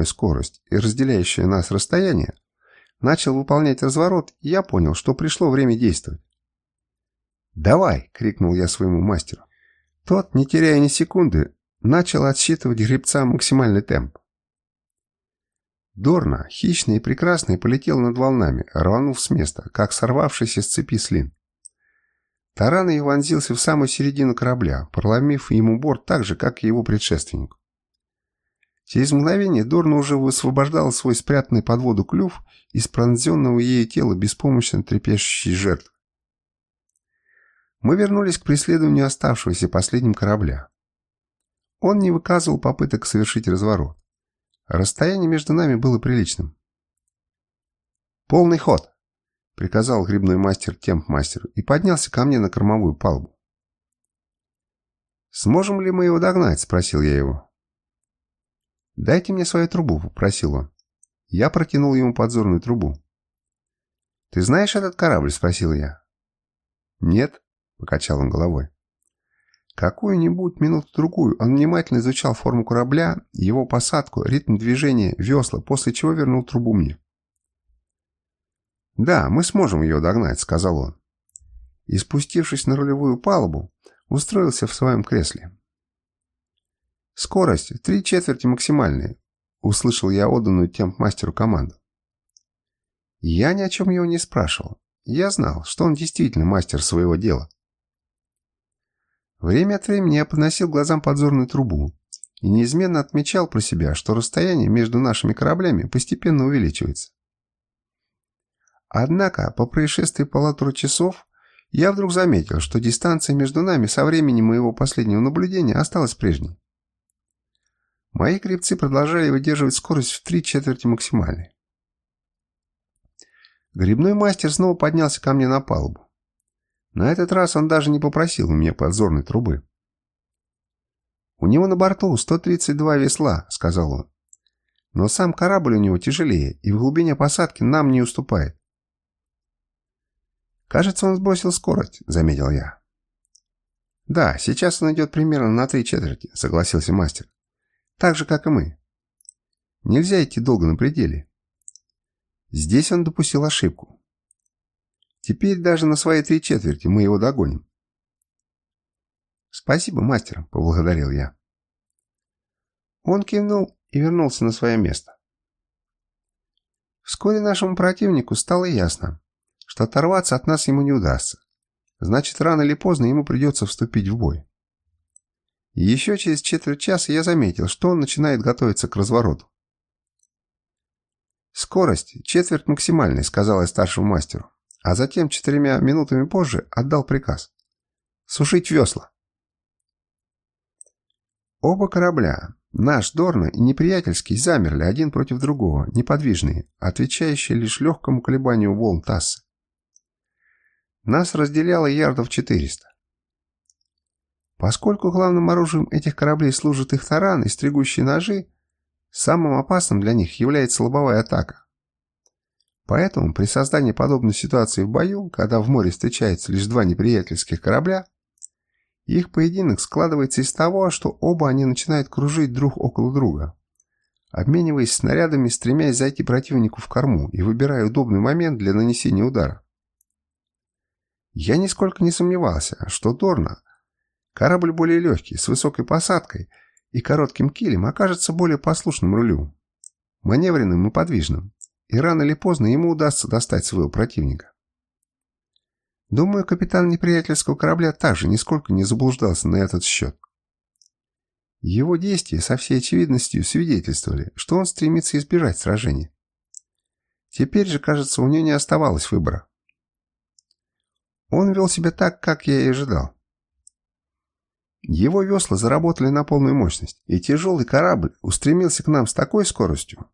стандартную скорость и разделяющее нас расстояние, начал выполнять разворот, и я понял, что пришло время действовать. «Давай!» — крикнул я своему мастеру. Тот, не теряя ни секунды, начал отсчитывать гребца максимальный темп. Дорна, хищный и прекрасный, полетел над волнами, рванув с места, как сорвавшийся с цепи слин. Таран ее вонзился в самую середину корабля, проломив ему борт так же, как и его предшественник. Через мгновение Дорна уже высвобождал свой спрятанный под воду клюв из пронзенного ею тела беспомощно трепещущей жертвы. Мы вернулись к преследованию оставшегося последним корабля. Он не выказывал попыток совершить разворот. Расстояние между нами было приличным. «Полный ход!» — приказал грибной мастер темп-мастеру и поднялся ко мне на кормовую палубу. «Сможем ли мы его догнать?» — спросил я его. «Дайте мне свою трубу», — попросил он. Я протянул ему подзорную трубу. «Ты знаешь этот корабль?» — спросил я. «Нет», — покачал он головой. Какую-нибудь минуту-другую он внимательно изучал форму корабля, его посадку, ритм движения, весла, после чего вернул трубу мне. «Да, мы сможем ее догнать», — сказал он. И, спустившись на рулевую палубу, устроился в своем кресле. «Скорость три четверти максимальная», — услышал я отданную темп-мастеру команду. Я ни о чем его не спрашивал. Я знал, что он действительно мастер своего дела. Время от времени я подносил глазам подзорную трубу и неизменно отмечал про себя, что расстояние между нашими кораблями постепенно увеличивается. Однако, по происшествии полутора часов, я вдруг заметил, что дистанция между нами со времени моего последнего наблюдения осталась прежней. Мои крепцы продолжали выдерживать скорость в три четверти максимальной. Грибной мастер снова поднялся ко мне на палубу. На этот раз он даже не попросил у меня подзорной трубы. «У него на борту 132 весла», — сказал он. «Но сам корабль у него тяжелее и в глубине посадки нам не уступает». «Кажется, он сбросил скорость», — заметил я. «Да, сейчас он идет примерно на три четверти», — согласился мастер. «Так же, как и мы. Нельзя идти долго на пределе». Здесь он допустил ошибку. Теперь даже на свои три четверти мы его догоним. «Спасибо, мастер», — поблагодарил я. Он кивнул и вернулся на свое место. Вскоре нашему противнику стало ясно, что оторваться от нас ему не удастся. Значит, рано или поздно ему придется вступить в бой. Еще через четверть часа я заметил, что он начинает готовиться к развороту. «Скорость, четверть максимальной», — сказал я старшему мастеру а затем четырьмя минутами позже отдал приказ. «Сушить весла!» Оба корабля, наш Дорна и неприятельский, замерли один против другого, неподвижные, отвечающие лишь легкому колебанию волн Тассы. Нас разделяло ярдов 400. Поскольку главным оружием этих кораблей служат их тараны и стригущие ножи, самым опасным для них является лобовая атака. Поэтому при создании подобной ситуации в бою, когда в море встречаются лишь два неприятельских корабля, их поединок складывается из того, что оба они начинают кружить друг около друга, обмениваясь снарядами, стремясь зайти противнику в корму и выбирая удобный момент для нанесения удара. Я нисколько не сомневался, что Дорна, корабль более легкий, с высокой посадкой и коротким килем, окажется более послушным рулю, маневренным и подвижным и рано или поздно ему удастся достать своего противника. Думаю, капитан неприятельского корабля также нисколько не заблуждался на этот счет. Его действия со всей очевидностью свидетельствовали, что он стремится избежать сражения. Теперь же, кажется, у него не оставалось выбора. Он вел себя так, как я и ожидал. Его весла заработали на полную мощность, и тяжелый корабль устремился к нам с такой скоростью,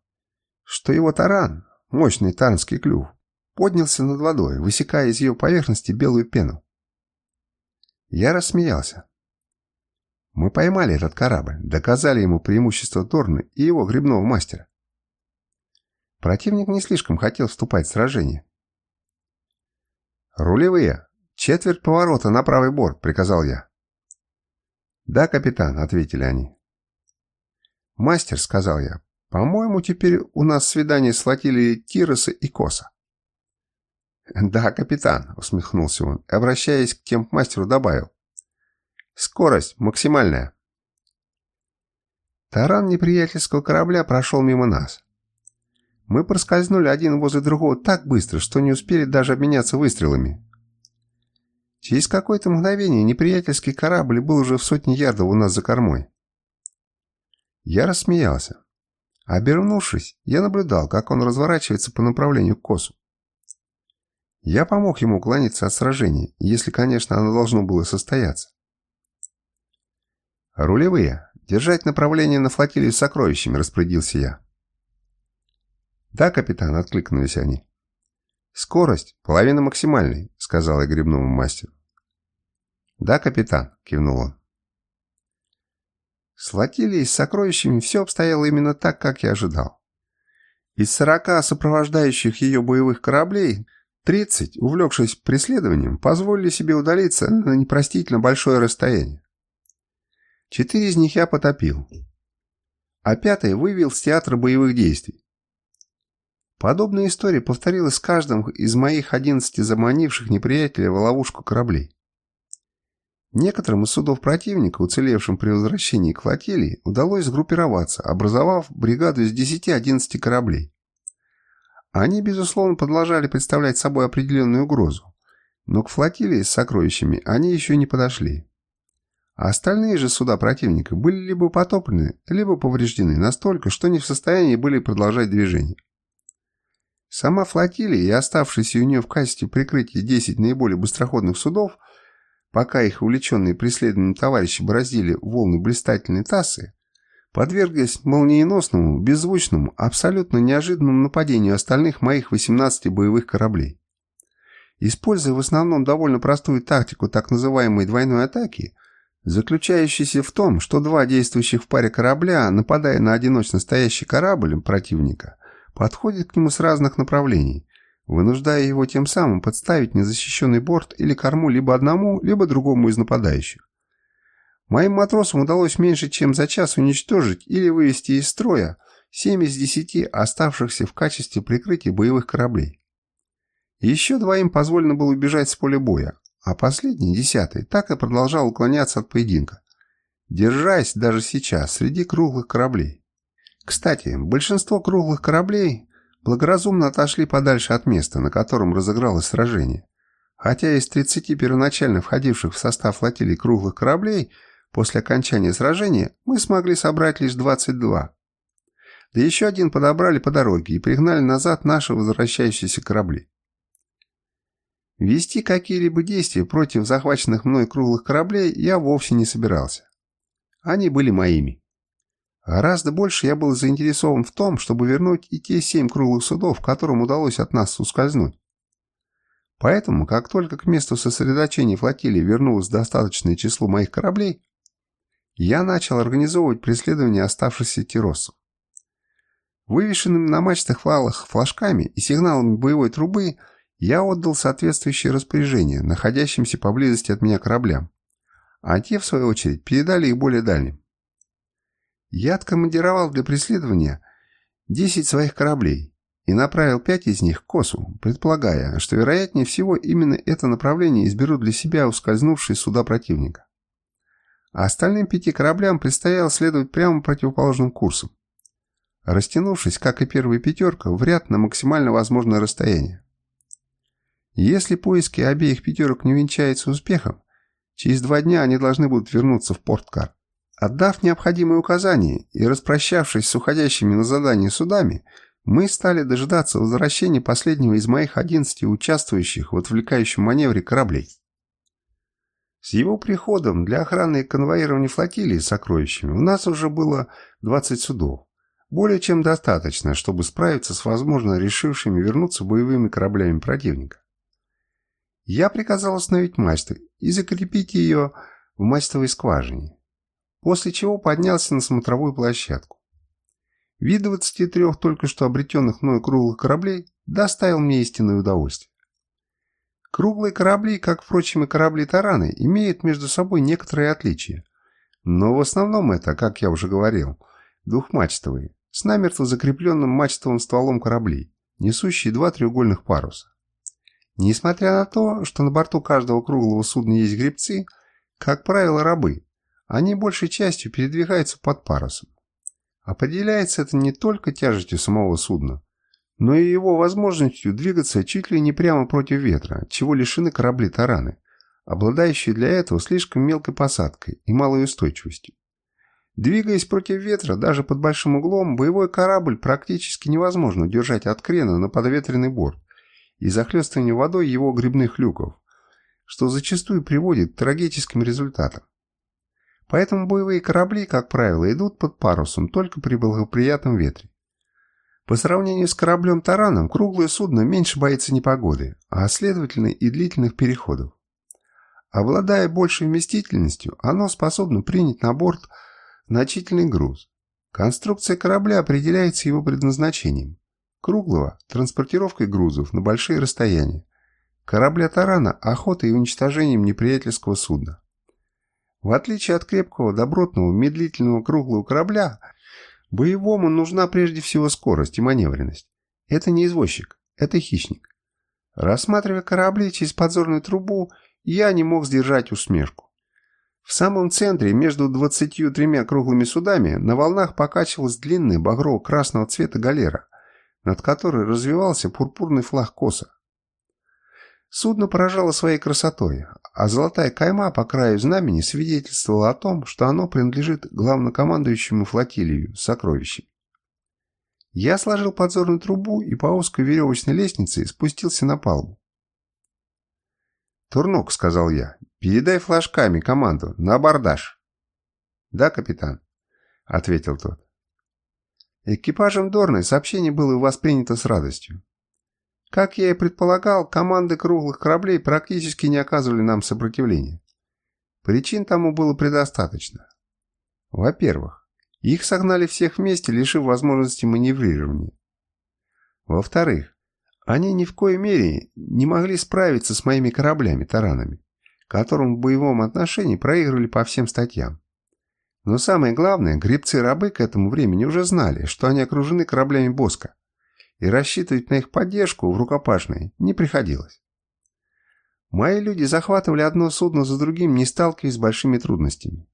что его таран, мощный таранский клюв, поднялся над водой, высекая из ее поверхности белую пену. Я рассмеялся. Мы поймали этот корабль, доказали ему преимущество Торны и его грибного мастера. Противник не слишком хотел вступать в сражение. «Рулевые! Четверть поворота на правый борт!» — приказал я. «Да, капитан», — ответили они. «Мастер», — сказал я, По-моему, теперь у нас свидание с флотилией Тироса и Коса. «Да, капитан», — усмехнулся он, обращаясь к темпмастеру, добавил. «Скорость максимальная». Таран неприятельского корабля прошел мимо нас. Мы проскользнули один возле другого так быстро, что не успели даже обменяться выстрелами. Через какое-то мгновение неприятельский корабль был уже в сотне ярдов у нас за кормой. Я рассмеялся. Обернувшись, я наблюдал, как он разворачивается по направлению к косу. Я помог ему уклониться от сражения, если, конечно, оно должно было состояться. «Рулевые, держать направление на флотилию с сокровищами», — распорядился я. «Да, капитан», — откликнулись они. «Скорость, половина максимальной», — сказал я грибному мастеру. «Да, капитан», — кивнул он. С флотилией с сокровищами все обстояло именно так, как я ожидал. Из сорока сопровождающих ее боевых кораблей тридцать, увлекшись преследованием, позволили себе удалиться на непростительно большое расстояние. Четыре из них я потопил, а пятый вывел с театра боевых действий. Подобная история повторилась с каждым из моих одиннадцати заманивших неприятеля в ловушку кораблей. Некоторым из судов противника, уцелевшим при возвращении к флотилии, удалось сгруппироваться, образовав бригаду из 10-11 кораблей. Они, безусловно, продолжали представлять собой определенную угрозу, но к флотилии с сокровищами они еще не подошли. А остальные же суда противника были либо потоплены, либо повреждены настолько, что не в состоянии были продолжать движение. Сама флотилия и оставшиеся у нее в качестве прикрытия 10 наиболее быстроходных судов – пока их увлеченные преследованием товарищи бороздили волны блистательной тассы, подверглись молниеносному, беззвучному, абсолютно неожиданному нападению остальных моих 18 боевых кораблей. Используя в основном довольно простую тактику так называемой двойной атаки, заключающейся в том, что два действующих в паре корабля, нападая на одиночно стоящий корабль противника, подходят к нему с разных направлений, вынуждая его тем самым подставить незащищенный борт или корму либо одному, либо другому из нападающих. Моим матросам удалось меньше чем за час уничтожить или вывести из строя 7 из 10 оставшихся в качестве прикрытия боевых кораблей. Еще двоим позволено было убежать с поля боя, а последний, десятый, так и продолжал уклоняться от поединка, держась даже сейчас среди круглых кораблей. Кстати, большинство круглых кораблей благоразумно отошли подальше от места, на котором разыгралось сражение. Хотя из 30 первоначально входивших в состав флотилии круглых кораблей после окончания сражения мы смогли собрать лишь 22. Да еще один подобрали по дороге и пригнали назад наши возвращающиеся корабли. Вести какие-либо действия против захваченных мной круглых кораблей я вовсе не собирался. Они были моими. Гораздо больше я был заинтересован в том, чтобы вернуть и те семь круглых судов, которым удалось от нас ускользнуть. Поэтому, как только к месту сосредоточения флотилии вернулось достаточное число моих кораблей, я начал организовывать преследование оставшихся тиросов. Вывешенными на мачтах валах флажками и сигналами боевой трубы я отдал соответствующие распоряжения находящимся поблизости от меня кораблям, а те, в свою очередь, передали их более дальним. Я откомандировал для преследования 10 своих кораблей и направил 5 из них к Косу, предполагая, что вероятнее всего именно это направление изберут для себя ускользнувшие суда противника. А остальным пяти кораблям предстояло следовать прямо противоположным курсом, растянувшись, как и первая пятерка, в ряд на максимально возможное расстояние. Если поиски обеих пятерок не венчаются успехом, через два дня они должны будут вернуться в Порткар. Отдав необходимые указания и распрощавшись с уходящими на задание судами, мы стали дожидаться возвращения последнего из моих одиннадцати участвующих в отвлекающем маневре кораблей. С его приходом для охраны и конвоирования флотилии с сокровищами у нас уже было 20 судов. Более чем достаточно, чтобы справиться с возможно решившими вернуться боевыми кораблями противника. Я приказал остановить мачту и закрепить ее в мачтовой скважине после чего поднялся на смотровую площадку. Вид 23 только что обретенных мною круглых кораблей доставил мне истинное удовольствие. Круглые корабли, как, впрочем, и корабли-тараны, имеют между собой некоторые отличия. Но в основном это, как я уже говорил, двухмачтовые, с намертво закрепленным мачтовым стволом кораблей, несущие два треугольных паруса. Несмотря на то, что на борту каждого круглого судна есть гребцы, как правило, рабы, они большей частью передвигаются под парусом. Определяется это не только тяжестью самого судна, но и его возможностью двигаться чуть ли не прямо против ветра, чего лишены корабли-тараны, обладающие для этого слишком мелкой посадкой и малой устойчивостью. Двигаясь против ветра, даже под большим углом, боевой корабль практически невозможно удержать от крена на подветренный борт и захлестывания водой его грибных люков, что зачастую приводит к трагическим результатам. Поэтому боевые корабли, как правило, идут под парусом только при благоприятном ветре. По сравнению с кораблем-тараном, круглое судно меньше боится непогоды, а следовательно и длительных переходов. Обладая большей вместительностью, оно способно принять на борт значительный груз. Конструкция корабля определяется его предназначением. Круглого – транспортировкой грузов на большие расстояния. Корабля-тарана – охотой и уничтожением неприятельского судна. В отличие от крепкого, добротного, медлительного круглого корабля, боевому нужна прежде всего скорость и маневренность. Это не извозчик, это хищник. Рассматривая корабли через подзорную трубу, я не мог сдержать усмешку. В самом центре, между двадцатью тремя круглыми судами, на волнах покачивалась длинная багрово-красного цвета галера, над которой развивался пурпурный флаг коса. Судно поражало своей красотой, а золотая кайма по краю знамени свидетельствовала о том, что оно принадлежит главнокомандующему флотилию сокровищем. Я сложил подзорную трубу и по узкой веревочной лестнице спустился на палубу. «Турнок», — сказал я, — «передай флажками команду на абордаж». «Да, капитан», — ответил тот. Экипажем Дорны сообщение было воспринято с радостью. Как я и предполагал, команды круглых кораблей практически не оказывали нам сопротивления. Причин тому было предостаточно. Во-первых, их согнали всех вместе, лишив возможности маневрирования. Во-вторых, они ни в коей мере не могли справиться с моими кораблями-таранами, которым в боевом отношении проигрывали по всем статьям. Но самое главное, гребцы-рабы к этому времени уже знали, что они окружены кораблями Боска, и рассчитывать на их поддержку в рукопашной не приходилось. Мои люди захватывали одно судно за другим, не сталкиваясь с большими трудностями.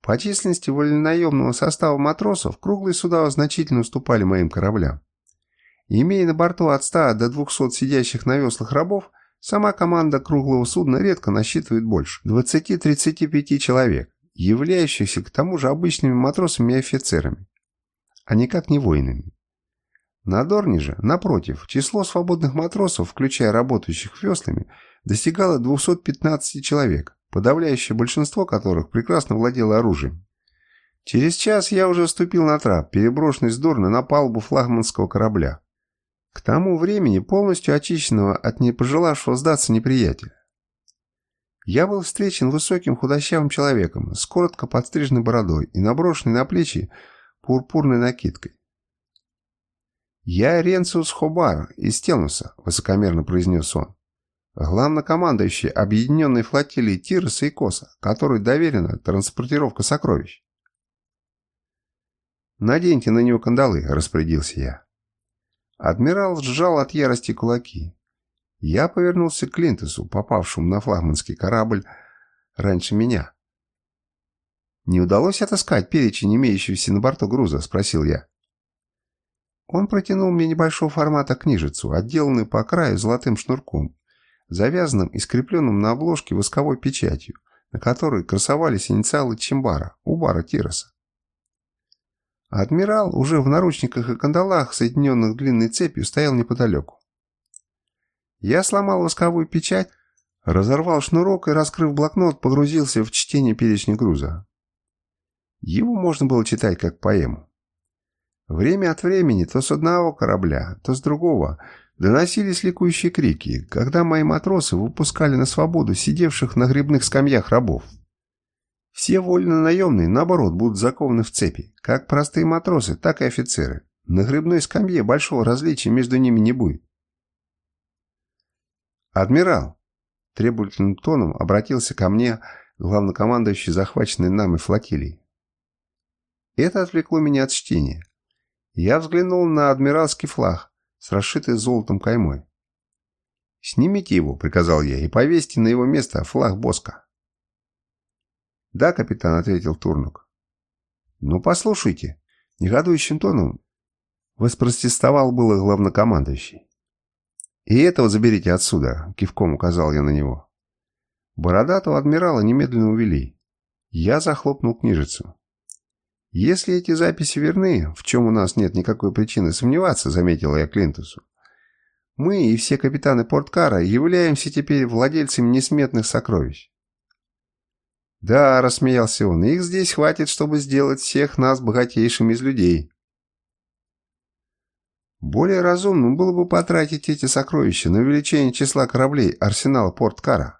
По численности вольнонаемного состава матросов круглые суда значительно уступали моим кораблям. имея на борту от 100 до 200 сидящих на веслах рабов, сама команда круглого судна редко насчитывает больше – 20-35 человек, являющихся к тому же обычными матросами и офицерами, а никак не воинами. На Дорне же, напротив, число свободных матросов, включая работающих веслами, достигало 215 человек, подавляющее большинство которых прекрасно владело оружием. Через час я уже ступил на трап, переброшенный с Дорна на палубу флагманского корабля. К тому времени полностью очищенного от непожелавшего сдаться неприятеля. Я был встречен высоким худощавым человеком с коротко подстриженной бородой и наброшенной на плечи пурпурной накидкой. «Я Ренциус Хобар из Телнуса», — высокомерно произнес он. «Главнокомандующий объединенной флотилии Тироса и Коса, которой доверена транспортировка сокровищ». «Наденьте на него кандалы», — распорядился я. Адмирал сжал от ярости кулаки. Я повернулся к Клинтусу, попавшему на флагманский корабль раньше меня. «Не удалось отыскать перечень имеющегося на борту груза?» — спросил я. Он протянул мне небольшого формата книжицу, отделанную по краю золотым шнурком, завязанным и скрепленным на обложке восковой печатью, на которой красовались инициалы Чимбара, Убара Тироса. Адмирал уже в наручниках и кандалах, соединенных длинной цепью, стоял неподалеку. Я сломал восковую печать, разорвал шнурок и, раскрыв блокнот, погрузился в чтение перечня груза. Его можно было читать как поэму. Время от времени то с одного корабля, то с другого доносились ликующие крики, когда мои матросы выпускали на свободу сидевших на грибных скамьях рабов. Все вольно-наемные, наоборот, будут закованы в цепи, как простые матросы, так и офицеры. На грибной скамье большого различия между ними не будет. «Адмирал!» – требовательным тоном обратился ко мне главнокомандующий захваченной нами флотилией. Это отвлекло меня от чтения. Я взглянул на адмиральский флаг с расшитой золотом каймой. «Снимите его», — приказал я, — «и повесьте на его место флаг Боска». «Да, капитан», — ответил Турнук. «Ну, послушайте», — негодующим тоном воспротестовал было главнокомандующий. «И этого заберите отсюда», — кивком указал я на него. Бородатого адмирала немедленно увели. Я захлопнул книжицу. «Если эти записи верны, в чем у нас нет никакой причины сомневаться», — заметил я Клинтусу, «мы и все капитаны Порткара являемся теперь владельцами несметных сокровищ». «Да», — рассмеялся он, — «их здесь хватит, чтобы сделать всех нас богатейшими из людей». Более разумным было бы потратить эти сокровища на увеличение числа кораблей арсенала Порткара.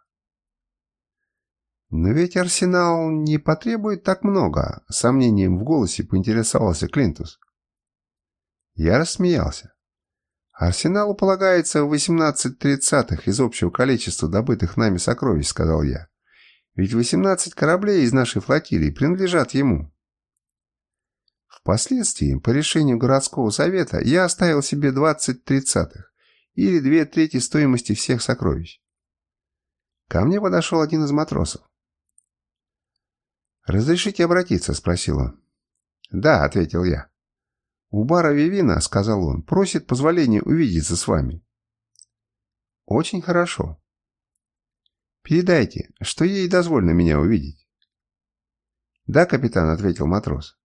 «Но ведь арсенал не потребует так много», — сомнением в голосе поинтересовался Клинтус. Я рассмеялся. «Арсеналу полагается 18 тридцатых из общего количества добытых нами сокровищ», — сказал я. «Ведь 18 кораблей из нашей флотилии принадлежат ему». Впоследствии, по решению городского совета, я оставил себе 20 тридцатых, или две трети стоимости всех сокровищ. Ко мне подошел один из матросов. «Разрешите обратиться?» – спросил он. «Да», – ответил я. «У бара Вивина, – сказал он, – просит позволения увидеться с вами». «Очень хорошо. Передайте, что ей дозволено меня увидеть». «Да, капитан», – ответил матрос.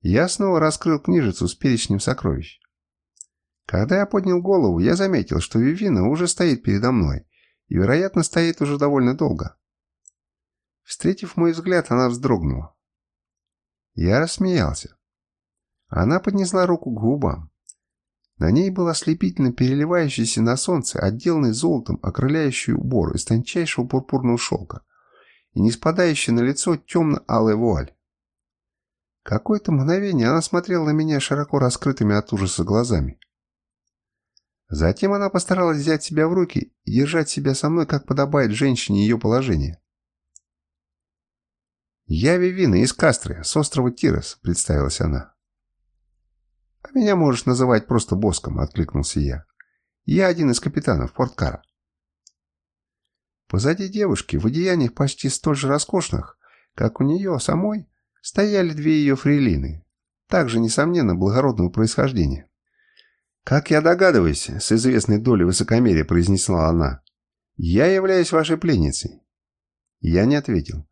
Я снова раскрыл книжицу с перечнем сокровищ. Когда я поднял голову, я заметил, что Вивина уже стоит передо мной и, вероятно, стоит уже довольно долго. Встретив мой взгляд, она вздрогнула. Я рассмеялся. Она поднесла руку к губам. На ней был ослепительно переливающийся на солнце, отделанный золотом окрыляющий убор из тончайшего пурпурного шелка и не спадающий на лицо темно-алый вуаль. Какое-то мгновение она смотрела на меня широко раскрытыми от ужаса глазами. Затем она постаралась взять себя в руки и держать себя со мной, как подобает женщине ее положения. «Я Вивина из Кастры, с острова Тирос», — представилась она. «А меня можешь называть просто Боском», — откликнулся я. «Я один из капитанов Порткара». Позади девушки, в одеяниях почти столь же роскошных, как у нее самой, стояли две ее фрейлины, также, несомненно, благородного происхождения. «Как я догадываюсь», — с известной долей высокомерия произнесла она, — «я являюсь вашей пленницей». Я не ответил.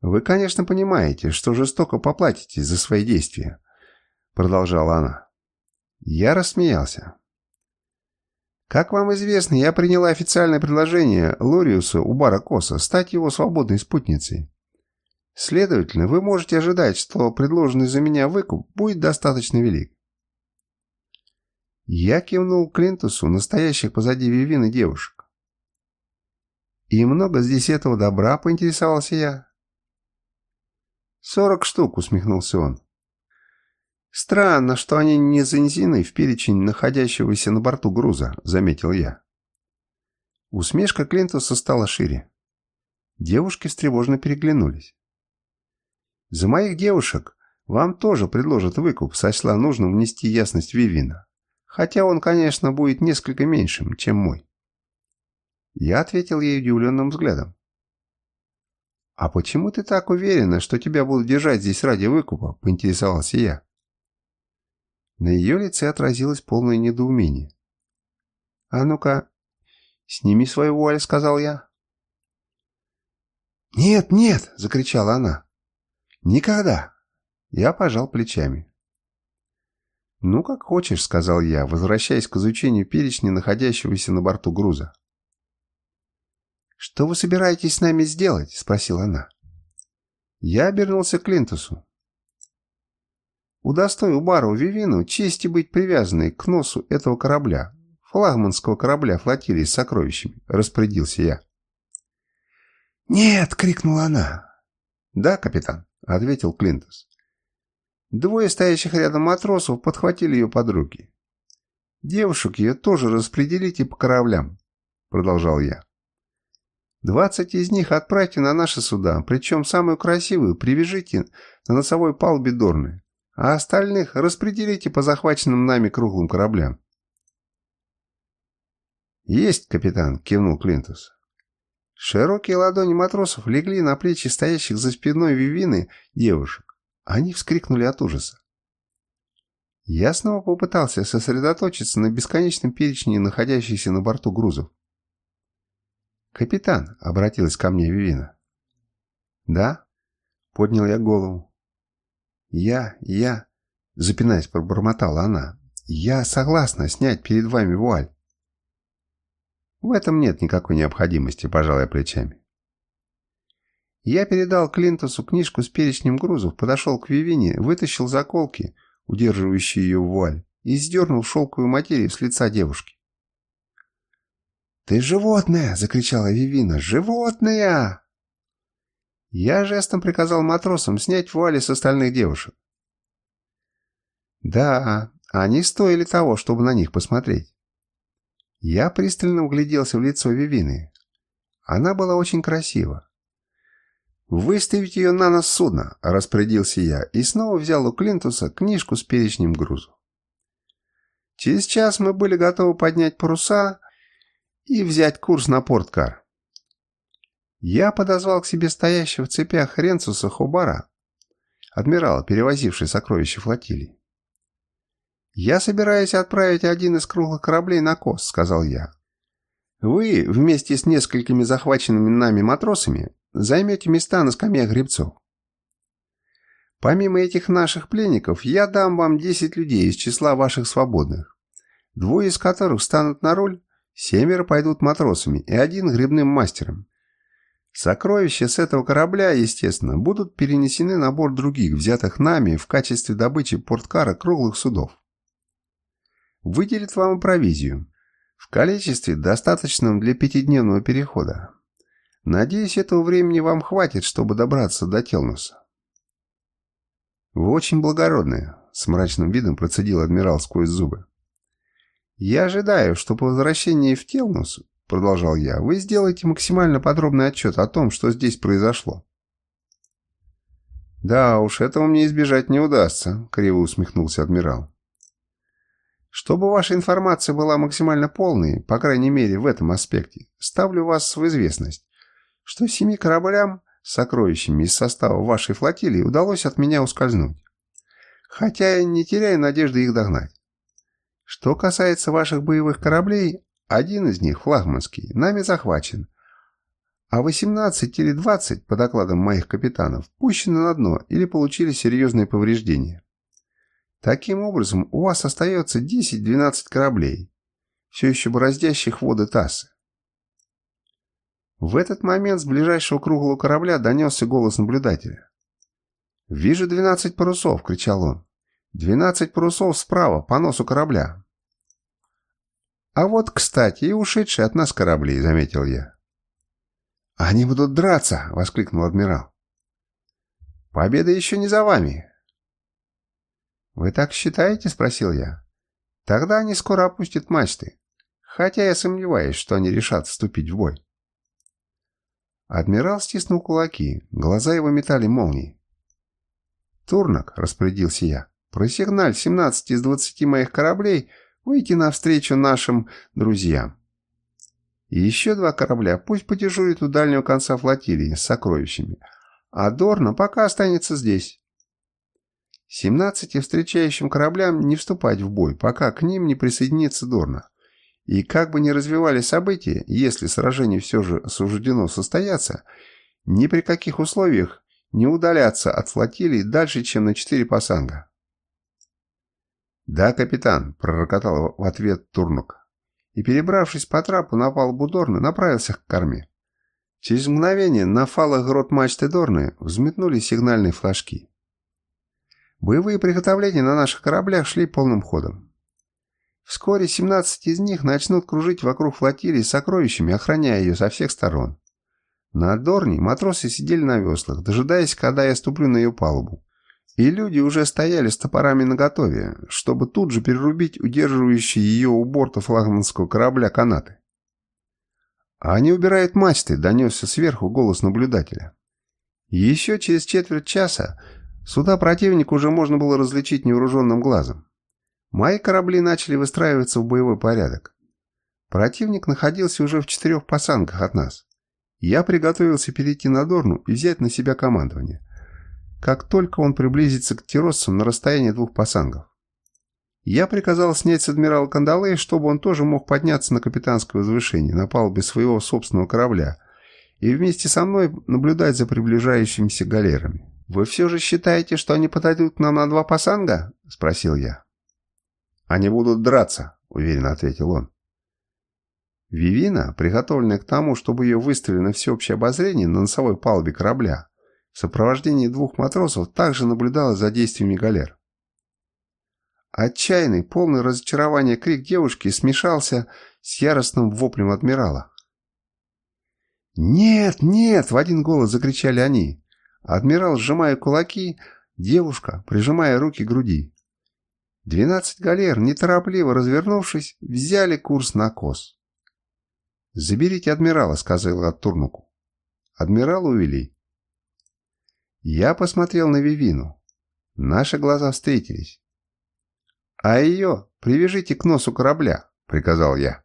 «Вы, конечно, понимаете, что жестоко поплатитесь за свои действия», — продолжала она. Я рассмеялся. «Как вам известно, я приняла официальное предложение Лориуса у бара Коса стать его свободной спутницей. Следовательно, вы можете ожидать, что предложенный за меня выкуп будет достаточно велик». Я кивнул Клинтусу, настоящих позади Вивины девушек. «И много здесь этого добра?» — поинтересовался я. «Сорок штук», — усмехнулся он. «Странно, что они не занесены в перечень находящегося на борту груза», — заметил я. Усмешка Клинтуса стала шире. Девушки встревожно переглянулись. «За моих девушек вам тоже предложат выкуп», — сочла нужным внести ясность Вивина. «Хотя он, конечно, будет несколько меньшим, чем мой». Я ответил ей удивленным взглядом. «А почему ты так уверена, что тебя будут держать здесь ради выкупа?» – поинтересовался я. На ее лице отразилось полное недоумение. «А ну-ка, сними свою вуаль», – сказал я. «Нет, нет!» – закричала она. «Никогда!» Я пожал плечами. «Ну, как хочешь», — сказал я, возвращаясь к изучению перечня, находящегося на борту груза. «Что вы собираетесь с нами сделать?» – спросила она. Я обернулся к Клинтусу. «Удостой Убару Вивину чести быть привязанной к носу этого корабля, флагманского корабля флотилии с сокровищами», – распорядился я. «Нет!» – крикнула она. «Да, капитан», – ответил Клинтус. Двое стоящих рядом матросов подхватили ее под руки. «Девушек ее тоже распределите по кораблям», – продолжал я. Двадцать из них отправьте на наши суда, причем самую красивую привяжите на носовой палубе Дорны. а остальных распределите по захваченным нами круглым кораблям. «Есть, капитан!» — кивнул Клинтус. Широкие ладони матросов легли на плечи стоящих за спиной Вивины девушек. Они вскрикнули от ужаса. Я снова попытался сосредоточиться на бесконечном перечне находящихся на борту грузов. «Капитан», — обратилась ко мне Вивина. «Да?» — поднял я голову. «Я, я...» — запинаясь, пробормотала она. «Я согласна снять перед вами вуаль. В этом нет никакой необходимости, пожалуй, плечами. Я передал Клинтусу книжку с перечнем грузов, подошел к Вивине, вытащил заколки, удерживающие ее вуаль, и сдернул шелковую материю с лица девушки. «Ты животное!» — закричала Вивина. «Животное!» Я жестом приказал матросам снять вуали с остальных девушек. Да, они стоили того, чтобы на них посмотреть. Я пристально угляделся в лицо Вивины. Она была очень красива. «Выставить ее на нос судна», – распорядился я и снова взял у Клинтуса книжку с перечнем грузу. Через час мы были готовы поднять паруса и взять курс на Порткар. Я подозвал к себе стоящего в цепях Ренцуса Хубара, адмирала, перевозивший сокровища флотилии. «Я собираюсь отправить один из круглых кораблей на Кос», — сказал я. «Вы, вместе с несколькими захваченными нами матросами, займете места на скамьях гребцов. Помимо этих наших пленников, я дам вам 10 людей из числа ваших свободных, двое из которых станут на руль, семеро пойдут матросами и один гребным мастером. Сокровища с этого корабля, естественно, будут перенесены на борт других, взятых нами в качестве добычи порткара круглых судов выделит вам провизию в количестве, достаточном для пятидневного перехода. Надеюсь, этого времени вам хватит, чтобы добраться до Телнуса. Вы очень благородные, с мрачным видом процедил адмирал сквозь зубы. Я ожидаю, что по возвращении в Телнус, продолжал я, вы сделаете максимально подробный отчет о том, что здесь произошло. «Да уж, этого мне избежать не удастся», — криво усмехнулся адмирал. Чтобы ваша информация была максимально полной, по крайней мере в этом аспекте, ставлю вас в известность, что семи кораблям сокровищами из состава вашей флотилии удалось от меня ускользнуть. Хотя я не теряю надежды их догнать. Что касается ваших боевых кораблей, один из них, флагманский, нами захвачен, а 18 или 20, по докладам моих капитанов, пущены на дно или получили серьезные повреждения. Таким образом, у вас остается 10-12 кораблей, все еще бороздящих воды Тассы. В этот момент с ближайшего круглого корабля донесся голос наблюдателя. «Вижу 12 парусов!» — кричал он. «12 парусов справа, по носу корабля!» «А вот, кстати, и ушедшие от нас корабли», — заметил я. «Они будут драться!» — воскликнул адмирал. «Победа еще не за вами!» «Вы так считаете?» – спросил я. «Тогда они скоро опустят мачты, хотя я сомневаюсь, что они решат вступить в бой». Адмирал стиснул кулаки, глаза его метали молнии. «Турнок», – распорядился я, – «просигналь 17 из 20 моих кораблей выйти навстречу нашим друзьям. И еще два корабля пусть подежурят у дальнего конца флотилии с сокровищами, а Дорна пока останется здесь». 17 встречающим кораблям не вступать в бой, пока к ним не присоединится Дорна. И как бы ни развивали события, если сражение все же суждено состояться, ни при каких условиях не удаляться от флотилии дальше, чем на 4 пасанга. «Да, капитан», — пророкотал в ответ Турнук. И, перебравшись по трапу на палубу Дорны, направился к корме. Через мгновение на фалах грот мачты Дорны взметнули сигнальные флажки. Боевые приготовления на наших кораблях шли полным ходом. Вскоре 17 из них начнут кружить вокруг флотилии с сокровищами, охраняя ее со всех сторон. На Дорне матросы сидели на веслах, дожидаясь, когда я ступлю на ее палубу. И люди уже стояли с топорами наготове, чтобы тут же перерубить удерживающие ее у борта флагманского корабля канаты. «А они убирают мачты», — донесся сверху голос наблюдателя. Еще через четверть часа Суда противника уже можно было различить невооруженным глазом. Мои корабли начали выстраиваться в боевой порядок. Противник находился уже в четырех пасангах от нас. Я приготовился перейти на Дорну и взять на себя командование. Как только он приблизится к тироссам на расстоянии двух пасангов. Я приказал снять с адмирала Кандалей, чтобы он тоже мог подняться на капитанское возвышение на палубе своего собственного корабля и вместе со мной наблюдать за приближающимися галерами. «Вы все же считаете, что они подойдут к нам на два пасанга?» – спросил я. «Они будут драться», – уверенно ответил он. Вивина, приготовленная к тому, чтобы ее выставили на всеобщее обозрение на носовой палубе корабля, в сопровождении двух матросов также наблюдала за действиями галер. Отчаянный, полный разочарования крик девушки смешался с яростным воплем адмирала. «Нет, нет!» — в один голос закричали они. Адмирал, сжимая кулаки, девушка, прижимая руки к груди. Двенадцать галер, неторопливо развернувшись, взяли курс на кос. «Заберите адмирала», — сказал Турнуку. Адмирал увели. Я посмотрел на Вивину. Наши глаза встретились. «А ее привяжите к носу корабля», — приказал я.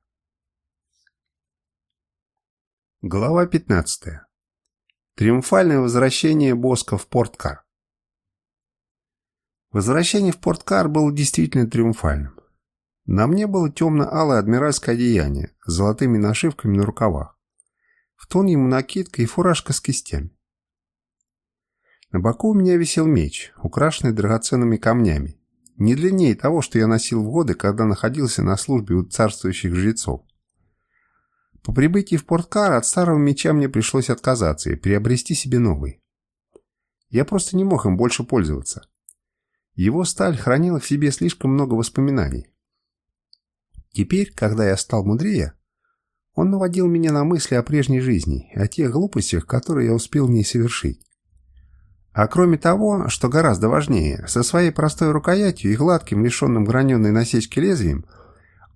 Глава 15. Триумфальное возвращение Боска в Порткар. Возвращение в Порткар было действительно триумфальным. На мне было темно-алое адмиральское одеяние с золотыми нашивками на рукавах. В тон ему накидка и фуражка с кистями. На боку у меня висел меч, украшенный драгоценными камнями, не длиннее того, что я носил в годы, когда находился на службе у царствующих жрецов. По прибытии в Порткар от старого меча мне пришлось отказаться и приобрести себе новый. Я просто не мог им больше пользоваться. Его сталь хранила в себе слишком много воспоминаний. Теперь, когда я стал мудрее, он наводил меня на мысли о прежней жизни, о тех глупостях, которые я успел в ней совершить. А кроме того, что гораздо важнее, со своей простой рукоятью и гладким, лишенным граненой насечки лезвием,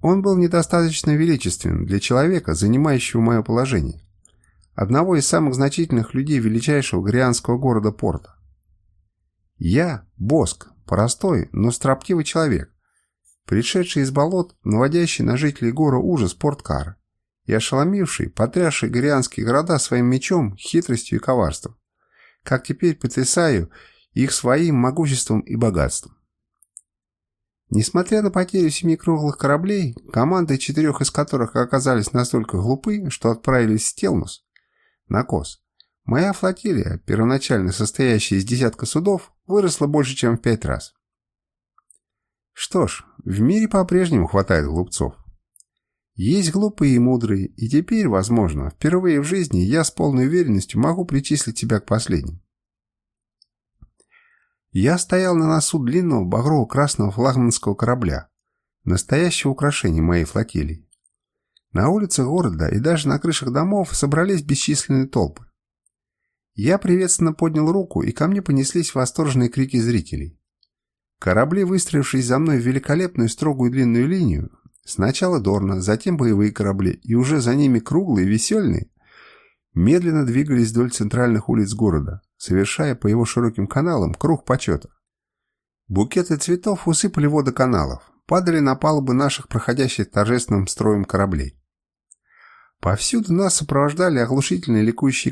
он был недостаточно величествен для человека, занимающего мое положение. Одного из самых значительных людей величайшего грианского города Порта. Я, Боск, простой, но строптивый человек, пришедший из болот, наводящий на жителей гора ужас Порткара и ошеломивший, потрясший горианские города своим мечом, хитростью и коварством как теперь потрясаю их своим могуществом и богатством. Несмотря на потерю семи круглых кораблей, команды четырех из которых оказались настолько глупы, что отправились в Стелмус, на Кос, моя флотилия, первоначально состоящая из десятка судов, выросла больше, чем в пять раз. Что ж, в мире по-прежнему хватает глупцов. Есть глупые и мудрые, и теперь, возможно, впервые в жизни я с полной уверенностью могу причислить тебя к последним. Я стоял на носу длинного багрово-красного флагманского корабля, настоящего украшения моей флотилии. На улицах города и даже на крышах домов собрались бесчисленные толпы. Я приветственно поднял руку, и ко мне понеслись восторженные крики зрителей. Корабли, выстроившись за мной в великолепную строгую длинную линию, Сначала Дорна, затем боевые корабли, и уже за ними круглые, весельные, медленно двигались вдоль центральных улиц города, совершая по его широким каналам круг почета. Букеты цветов усыпали воды каналов, падали на палубы наших проходящих торжественным строем кораблей. Повсюду нас сопровождали оглушительные ликующие